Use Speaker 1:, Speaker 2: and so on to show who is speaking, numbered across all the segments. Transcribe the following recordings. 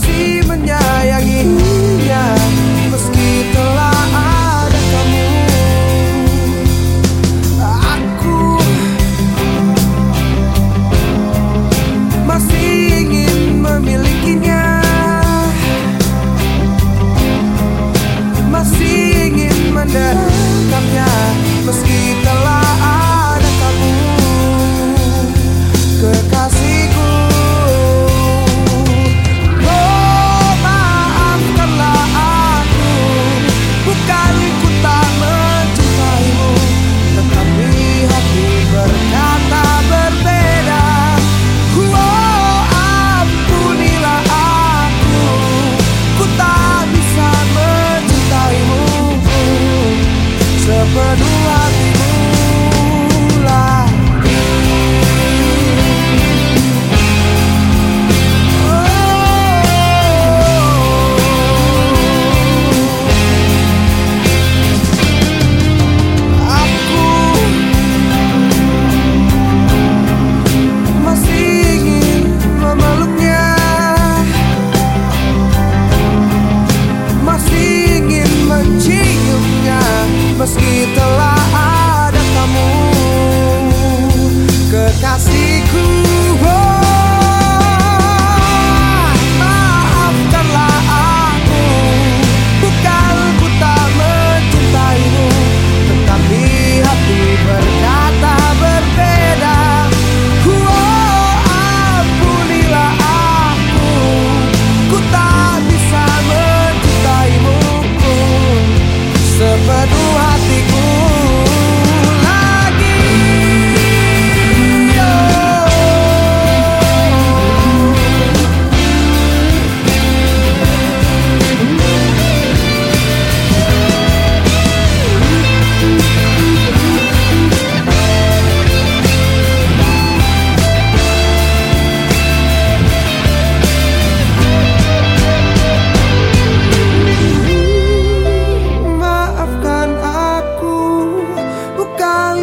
Speaker 1: masih menyayangi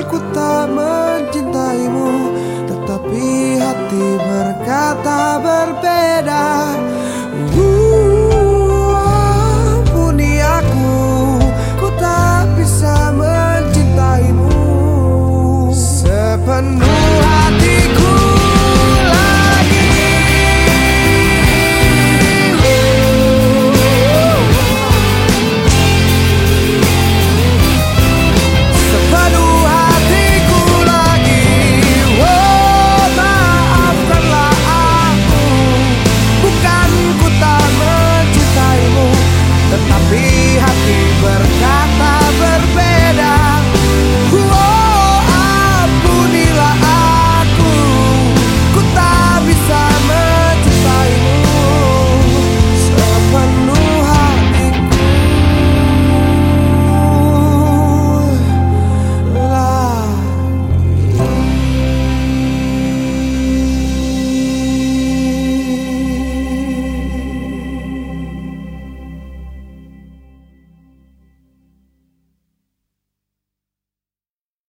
Speaker 1: ku tak mencintaimu Tetapi hati berkata berbeda. Uh, Ampuni aku Ku tak bisa mencintaimu.